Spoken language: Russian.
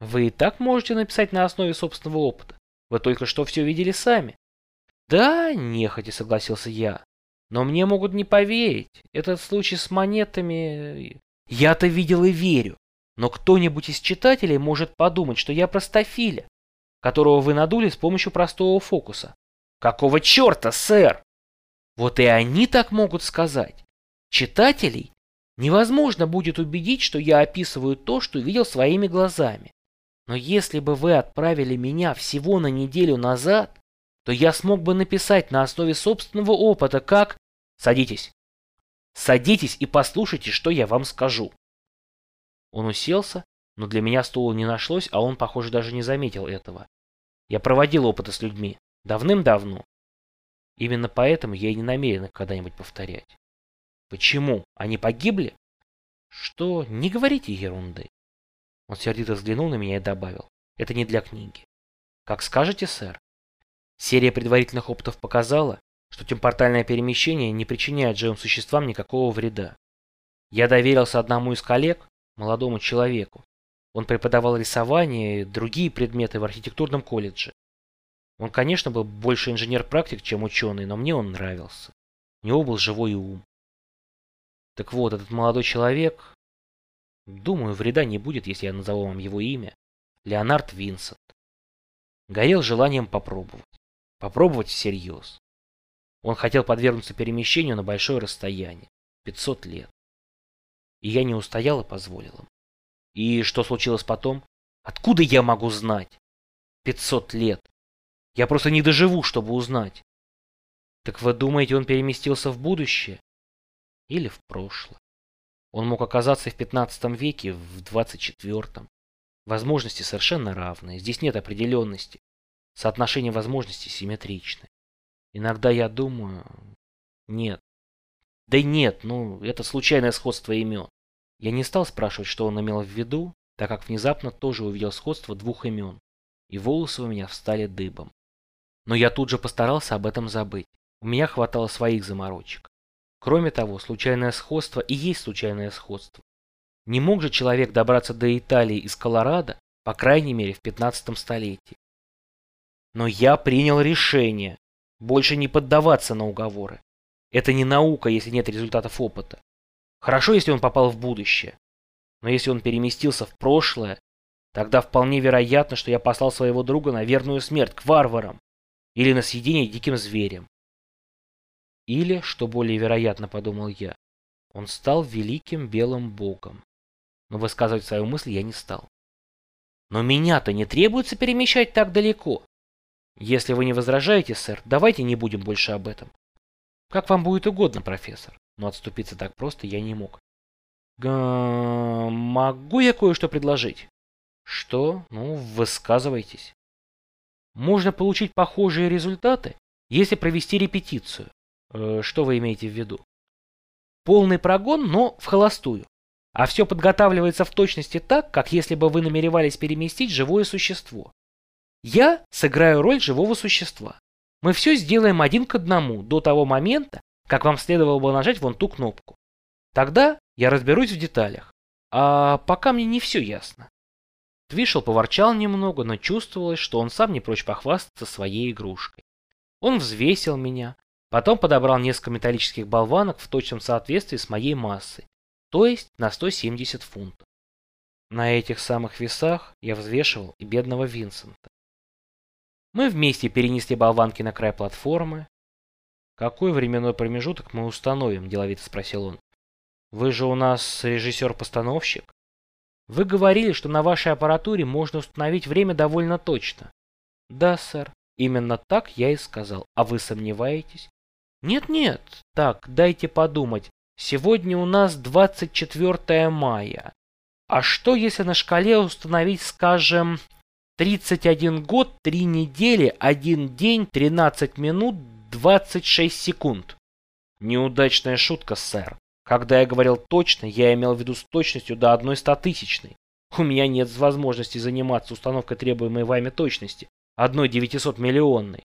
Вы и так можете написать на основе собственного опыта. Вы только что все видели сами. Да, нехотя согласился я. Но мне могут не поверить. Этот случай с монетами... Я-то видел и верю. Но кто-нибудь из читателей может подумать, что я простофиля, которого вы надули с помощью простого фокуса. Какого черта, сэр? Вот и они так могут сказать. Читателей невозможно будет убедить, что я описываю то, что видел своими глазами. Но если бы вы отправили меня всего на неделю назад, то я смог бы написать на основе собственного опыта, как... Садитесь. Садитесь и послушайте, что я вам скажу. Он уселся, но для меня стула не нашлось, а он, похоже, даже не заметил этого. Я проводил опыты с людьми. Давным-давно. Именно поэтому я и не намерен их когда-нибудь повторять. Почему? Они погибли? Что? Не говорите ерунды. Он сердито взглянул на меня и добавил. Это не для книги. Как скажете, сэр. Серия предварительных опытов показала, что темпортальное перемещение не причиняет живым существам никакого вреда. Я доверился одному из коллег, молодому человеку. Он преподавал рисование и другие предметы в архитектурном колледже. Он, конечно, был больше инженер-практик, чем ученый, но мне он нравился. У него был живой ум. Так вот, этот молодой человек... Думаю, вреда не будет, если я назову вам его имя. Леонард Винсент. Горел желанием попробовать. Попробовать всерьез. Он хотел подвергнуться перемещению на большое расстояние. 500 лет. И я не устоял и позволил им. И что случилось потом? Откуда я могу знать? 500 лет. Я просто не доживу, чтобы узнать. Так вы думаете, он переместился в будущее? Или в прошлое? Он мог оказаться и в 15 веке, в 24-м. Возможности совершенно равные. Здесь нет определенности. Соотношение возможностей симметричны. Иногда я думаю... Нет. Да нет, ну, это случайное сходство имен. Я не стал спрашивать, что он имел в виду, так как внезапно тоже увидел сходство двух имен. И волосы у меня встали дыбом. Но я тут же постарался об этом забыть. У меня хватало своих заморочек. Кроме того, случайное сходство и есть случайное сходство. Не мог же человек добраться до Италии из Колорадо, по крайней мере, в 15 столетии. Но я принял решение больше не поддаваться на уговоры. Это не наука, если нет результатов опыта. Хорошо, если он попал в будущее. Но если он переместился в прошлое, тогда вполне вероятно, что я послал своего друга на верную смерть к варварам или на съедение диким зверем. Или, что более вероятно, подумал я, он стал великим белым богом. Но высказывать свою мысль я не стал. Но меня-то не требуется перемещать так далеко. Если вы не возражаете, сэр, давайте не будем больше об этом. Как вам будет угодно, профессор. Но отступиться так просто я не мог. Г могу я кое-что предложить? Что? Ну, высказывайтесь. Можно получить похожие результаты, если провести репетицию. Э, что вы имеете в виду? Полный прогон, но в холостую. А все подготавливается в точности так, как если бы вы намеревались переместить живое существо. Я сыграю роль живого существа. Мы все сделаем один к одному до того момента, как вам следовало бы нажать вон ту кнопку. Тогда я разберусь в деталях. А пока мне не все ясно. Твишел поворчал немного, но чувствовалось, что он сам не прочь похвастаться своей игрушкой. Он взвесил меня, потом подобрал несколько металлических болванок в точном соответствии с моей массой, то есть на 170 фунтов. На этих самых весах я взвешивал и бедного Винсента. Мы вместе перенесли болванки на край платформы. «Какой временной промежуток мы установим?» – деловито спросил он. «Вы же у нас режиссер-постановщик?» Вы говорили, что на вашей аппаратуре можно установить время довольно точно. Да, сэр. Именно так я и сказал. А вы сомневаетесь? Нет-нет. Так, дайте подумать. Сегодня у нас 24 мая. А что, если на шкале установить, скажем, 31 год, 3 недели, 1 день, 13 минут, 26 секунд? Неудачная шутка, сэр. Когда я говорил точно, я имел в виду с точностью до одной стотысячной. У меня нет возможности заниматься установкой требуемой вами точности, одной 900 миллионной.